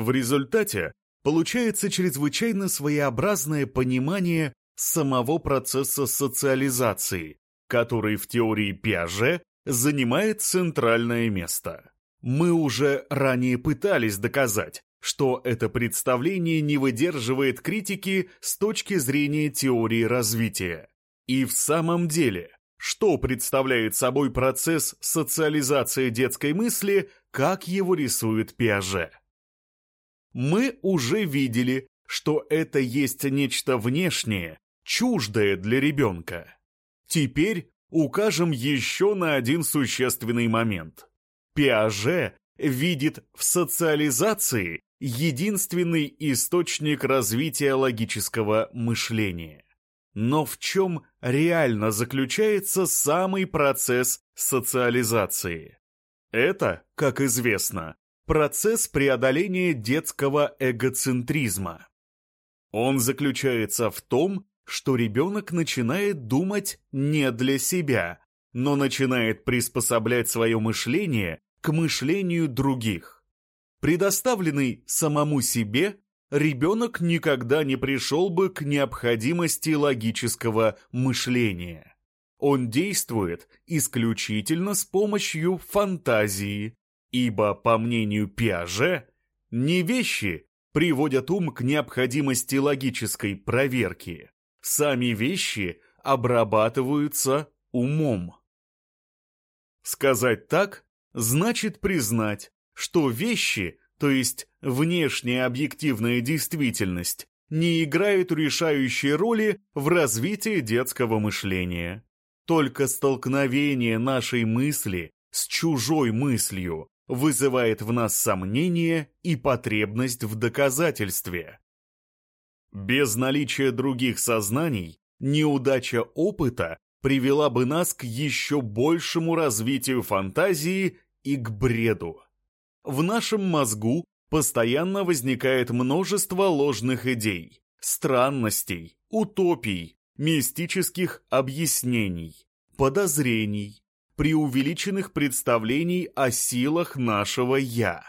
В результате получается чрезвычайно своеобразное понимание самого процесса социализации, который в теории Пиаже занимает центральное место. Мы уже ранее пытались доказать, что это представление не выдерживает критики с точки зрения теории развития. И в самом деле, что представляет собой процесс социализации детской мысли, как его рисует Пиаже? Мы уже видели, что это есть нечто внешнее, чуждое для ребенка. Теперь укажем еще на один существенный момент. Пиаже видит в социализации единственный источник развития логического мышления. Но в чем реально заключается самый процесс социализации? Это, как известно, процесс преодоления детского эгоцентризма. Он заключается в том, что ребенок начинает думать не для себя, но начинает приспособлять свое мышление к мышлению других. Предоставленный самому себе, ребенок никогда не пришел бы к необходимости логического мышления. Он действует исключительно с помощью фантазии, ибо, по мнению Пиаже, не вещи приводят ум к необходимости логической проверки, Сами вещи обрабатываются умом. Сказать так значит признать, что вещи, то есть внешняя объективная действительность, не играют решающей роли в развитии детского мышления. Только столкновение нашей мысли с чужой мыслью вызывает в нас сомнение и потребность в доказательстве. Без наличия других сознаний неудача опыта привела бы нас к еще большему развитию фантазии и к бреду. В нашем мозгу постоянно возникает множество ложных идей, странностей, утопий, мистических объяснений, подозрений, преувеличенных представлений о силах нашего «я».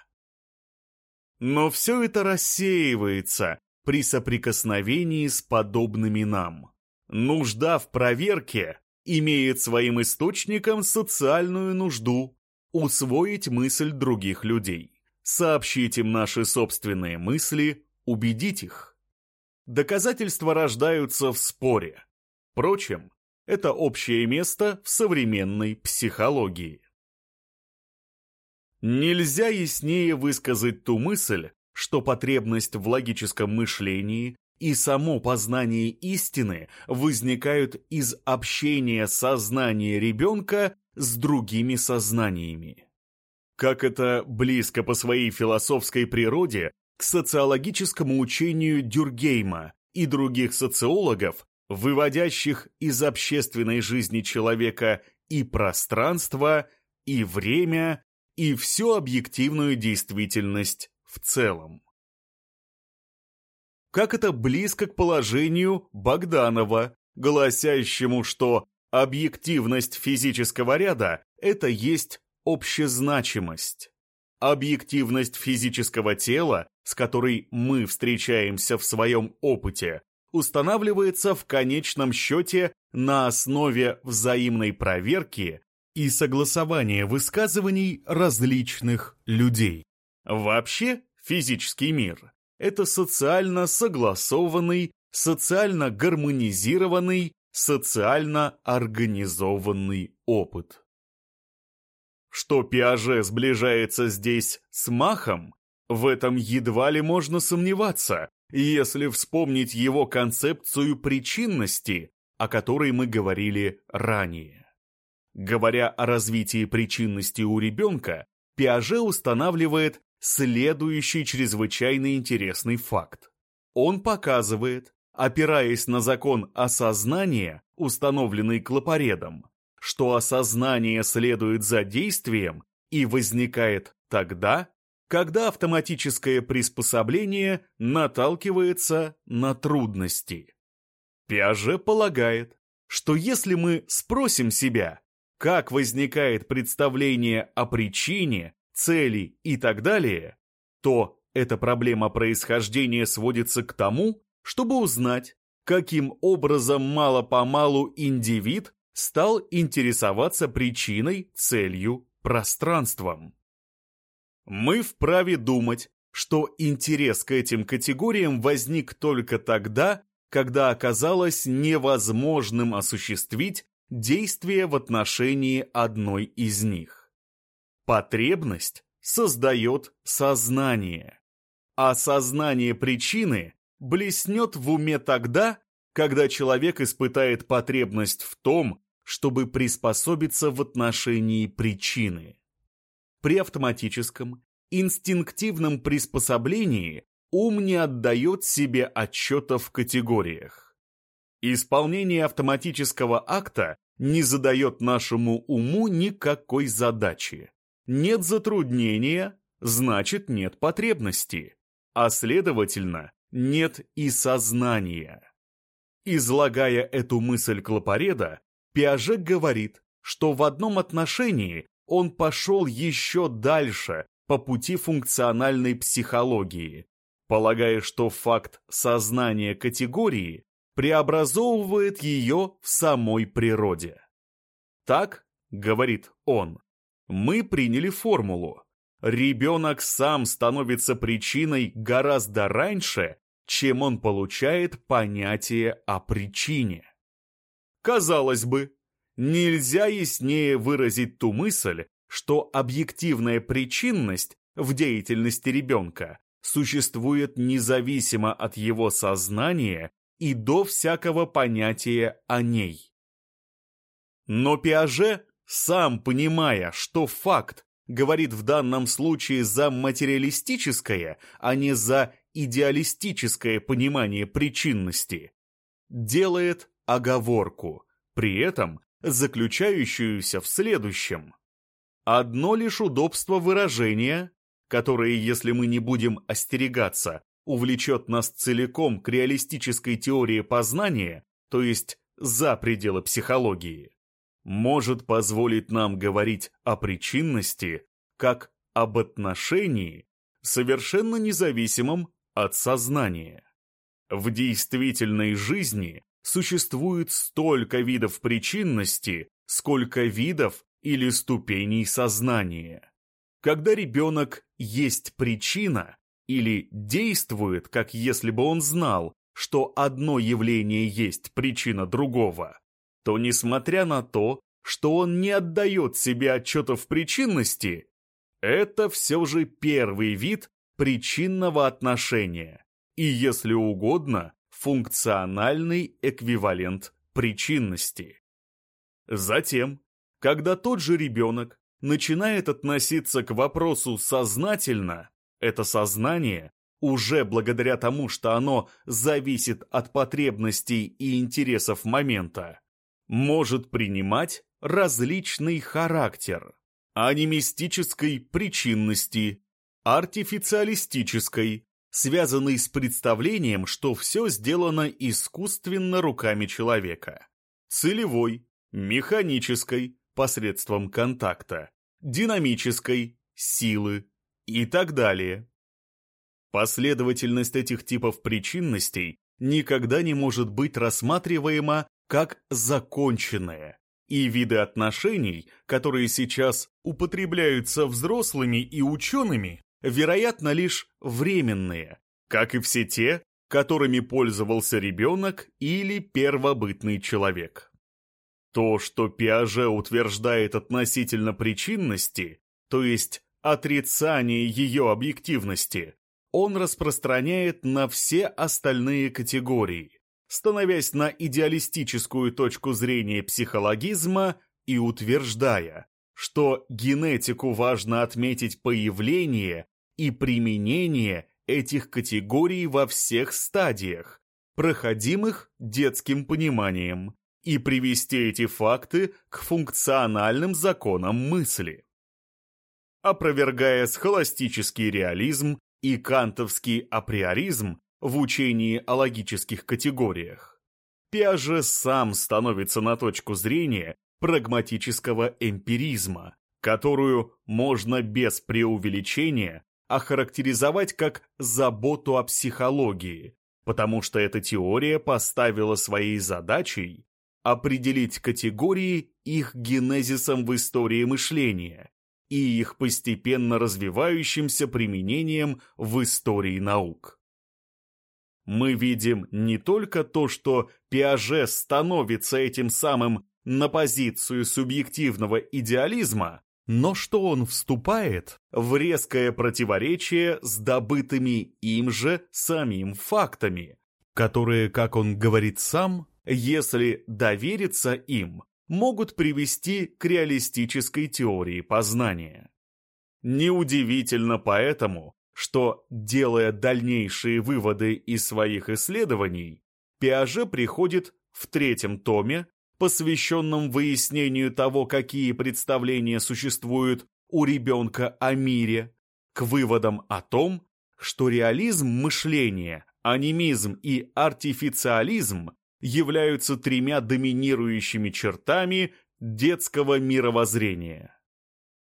Но все это рассеивается, при соприкосновении с подобными нам. Нужда в проверке имеет своим источником социальную нужду усвоить мысль других людей, сообщить им наши собственные мысли, убедить их. Доказательства рождаются в споре. Впрочем, это общее место в современной психологии. Нельзя яснее высказать ту мысль, что потребность в логическом мышлении и само познание истины возникают из общения сознания ребенка с другими сознаниями. Как это близко по своей философской природе к социологическому учению Дюргейма и других социологов, выводящих из общественной жизни человека и пространство, и время, и всю объективную действительность в целом. Как это близко к положению Богданова, гласящему, что объективность физического ряда – это есть общезначимость. Объективность физического тела, с которой мы встречаемся в своем опыте, устанавливается в конечном счете на основе взаимной проверки и согласования высказываний различных людей. Вообще, физический мир – это социально согласованный, социально гармонизированный, социально организованный опыт. Что Пиаже сближается здесь с Махом, в этом едва ли можно сомневаться, если вспомнить его концепцию причинности, о которой мы говорили ранее. Говоря о развитии причинности у ребенка, Пиаже устанавливает следующий чрезвычайно интересный факт. Он показывает, опираясь на закон осознания, установленный Клопоредом, что осознание следует за действием и возникает тогда, когда автоматическое приспособление наталкивается на трудности. Пиаже полагает, что если мы спросим себя, как возникает представление о причине, цели и так далее, то эта проблема происхождения сводится к тому, чтобы узнать, каким образом мало-помалу индивид стал интересоваться причиной, целью, пространством. Мы вправе думать, что интерес к этим категориям возник только тогда, когда оказалось невозможным осуществить действие в отношении одной из них. Потребность создает сознание, а сознание причины блеснет в уме тогда, когда человек испытает потребность в том, чтобы приспособиться в отношении причины. При автоматическом, инстинктивном приспособлении ум не отдает себе отчета в категориях. Исполнение автоматического акта не задает нашему уму никакой задачи. Нет затруднения, значит нет потребности, а следовательно, нет и сознания. Излагая эту мысль Клопареда, Пиаже говорит, что в одном отношении он пошел еще дальше по пути функциональной психологии, полагая, что факт сознания категории преобразовывает ее в самой природе. Так, говорит он, мы приняли формулу. Ребенок сам становится причиной гораздо раньше, чем он получает понятие о причине. Казалось бы, нельзя яснее выразить ту мысль, что объективная причинность в деятельности ребенка существует независимо от его сознания и до всякого понятия о ней. Но Пиаже, сам понимая, что факт говорит в данном случае за материалистическое, а не за идеалистическое понимание причинности, делает оговорку, при этом заключающуюся в следующем. Одно лишь удобство выражения, которое, если мы не будем остерегаться, увлечет нас целиком к реалистической теории познания, то есть за пределы психологии, может позволить нам говорить о причинности как об отношении, совершенно независимом от сознания. В действительной жизни существует столько видов причинности, сколько видов или ступеней сознания. Когда ребенок есть причина или действует, как если бы он знал, что одно явление есть причина другого, то, несмотря на то, что он не отдает себе отчета в причинности, это все же первый вид причинного отношения и, если угодно, функциональный эквивалент причинности. Затем, когда тот же ребенок начинает относиться к вопросу сознательно, это сознание, уже благодаря тому, что оно зависит от потребностей и интересов момента, может принимать различный характер анимистической причинности, артифициалистической, связанной с представлением, что все сделано искусственно руками человека, целевой, механической, посредством контакта, динамической, силы и так далее. Последовательность этих типов причинностей никогда не может быть рассматриваема как законченная, и виды отношений, которые сейчас употребляются взрослыми и учеными, вероятно, лишь временные, как и все те, которыми пользовался ребенок или первобытный человек. То, что Пиаже утверждает относительно причинности, то есть отрицание ее объективности, он распространяет на все остальные категории, становясь на идеалистическую точку зрения психологизма и утверждая, что генетику важно отметить появление и применение этих категорий во всех стадиях, проходимых детским пониманием, и привести эти факты к функциональным законам мысли. Опровергая схоластический реализм и кантовский априоризм, в учении о логических категориях. Пиаже сам становится на точку зрения прагматического эмпиризма, которую можно без преувеличения охарактеризовать как заботу о психологии, потому что эта теория поставила своей задачей определить категории их генезисом в истории мышления и их постепенно развивающимся применением в истории наук. Мы видим не только то, что Пиаже становится этим самым на позицию субъективного идеализма, но что он вступает в резкое противоречие с добытыми им же самим фактами, которые, как он говорит сам, если довериться им, могут привести к реалистической теории познания. Неудивительно поэтому, что, делая дальнейшие выводы из своих исследований, Пиаже приходит в третьем томе посвященном выяснению того, какие представления существуют у ребенка о мире, к выводам о том, что реализм мышления, анимизм и артифициализм являются тремя доминирующими чертами детского мировоззрения.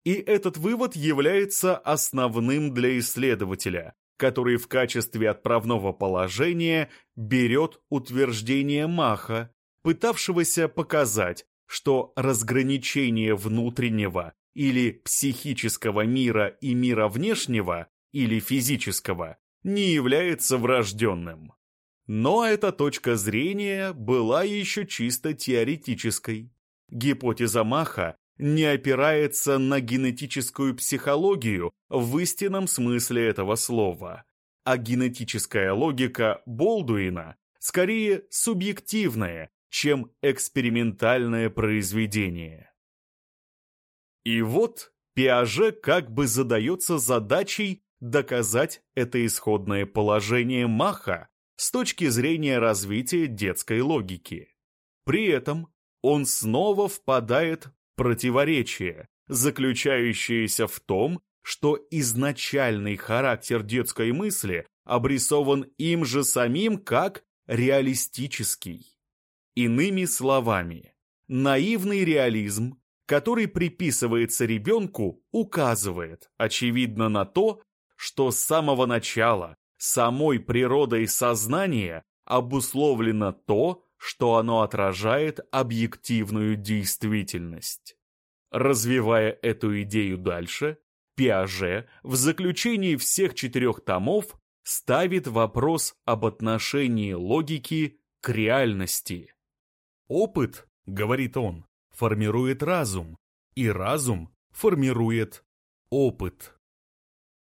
И этот вывод является основным для исследователя, который в качестве отправного положения берет утверждение Маха, пытавшегося показать, что разграничение внутреннего или психического мира и мира внешнего или физического не является врожденным. Но эта точка зрения была еще чисто теоретической. Гипотеза Маха не опирается на генетическую психологию в истинном смысле этого слова, а генетическая логика Болдуина скорее субъективная чем экспериментальное произведение. И вот Пиаже как бы задается задачей доказать это исходное положение Маха с точки зрения развития детской логики. При этом он снова впадает в противоречие, заключающееся в том, что изначальный характер детской мысли обрисован им же самим как реалистический. Иными словами, наивный реализм, который приписывается ребенку, указывает, очевидно, на то, что с самого начала самой природой сознания обусловлено то, что оно отражает объективную действительность. Развивая эту идею дальше, Пиаже в заключении всех четырех томов ставит вопрос об отношении логики к реальности. Опыт, говорит он, формирует разум, и разум формирует опыт.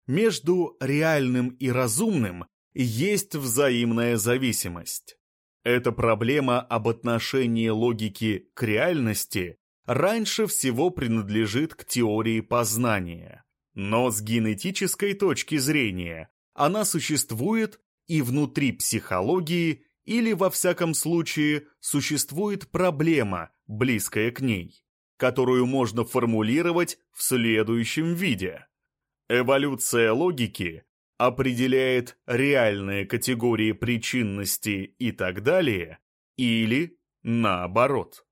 Между реальным и разумным есть взаимная зависимость. Эта проблема об отношении логики к реальности раньше всего принадлежит к теории познания. Но с генетической точки зрения она существует и внутри психологии, или, во всяком случае, существует проблема, близкая к ней, которую можно формулировать в следующем виде. Эволюция логики определяет реальные категории причинности и так далее, или наоборот.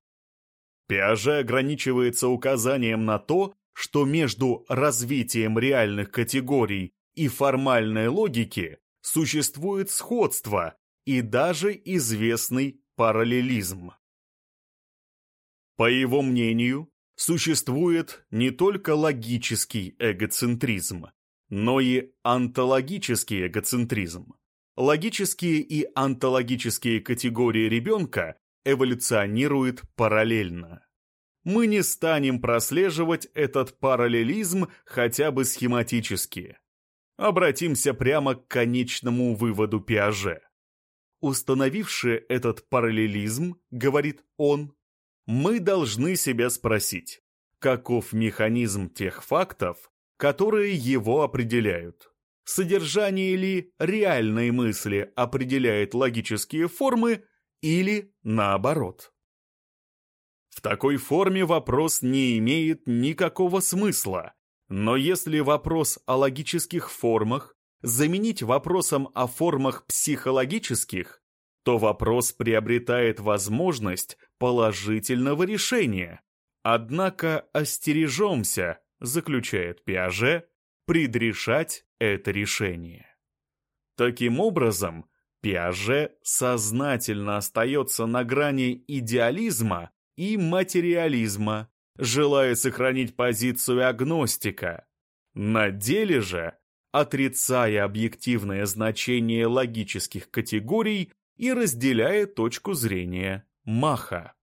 Пиаже ограничивается указанием на то, что между развитием реальных категорий и формальной логики существует сходство, и даже известный параллелизм. По его мнению, существует не только логический эгоцентризм, но и онтологический эгоцентризм. Логические и онтологические категории ребенка эволюционируют параллельно. Мы не станем прослеживать этот параллелизм хотя бы схематически. Обратимся прямо к конечному выводу Пиаже. Установившие этот параллелизм, говорит он, мы должны себя спросить, каков механизм тех фактов, которые его определяют. Содержание ли реальной мысли определяет логические формы или наоборот? В такой форме вопрос не имеет никакого смысла, но если вопрос о логических формах заменить вопросом о формах психологических, то вопрос приобретает возможность положительного решения. Однако остережемся, заключает Пиаже, предрешать это решение. Таким образом, Пиаже сознательно остается на грани идеализма и материализма, желая сохранить позицию агностика. На деле же, отрицая объективное значение логических категорий и разделяя точку зрения Маха.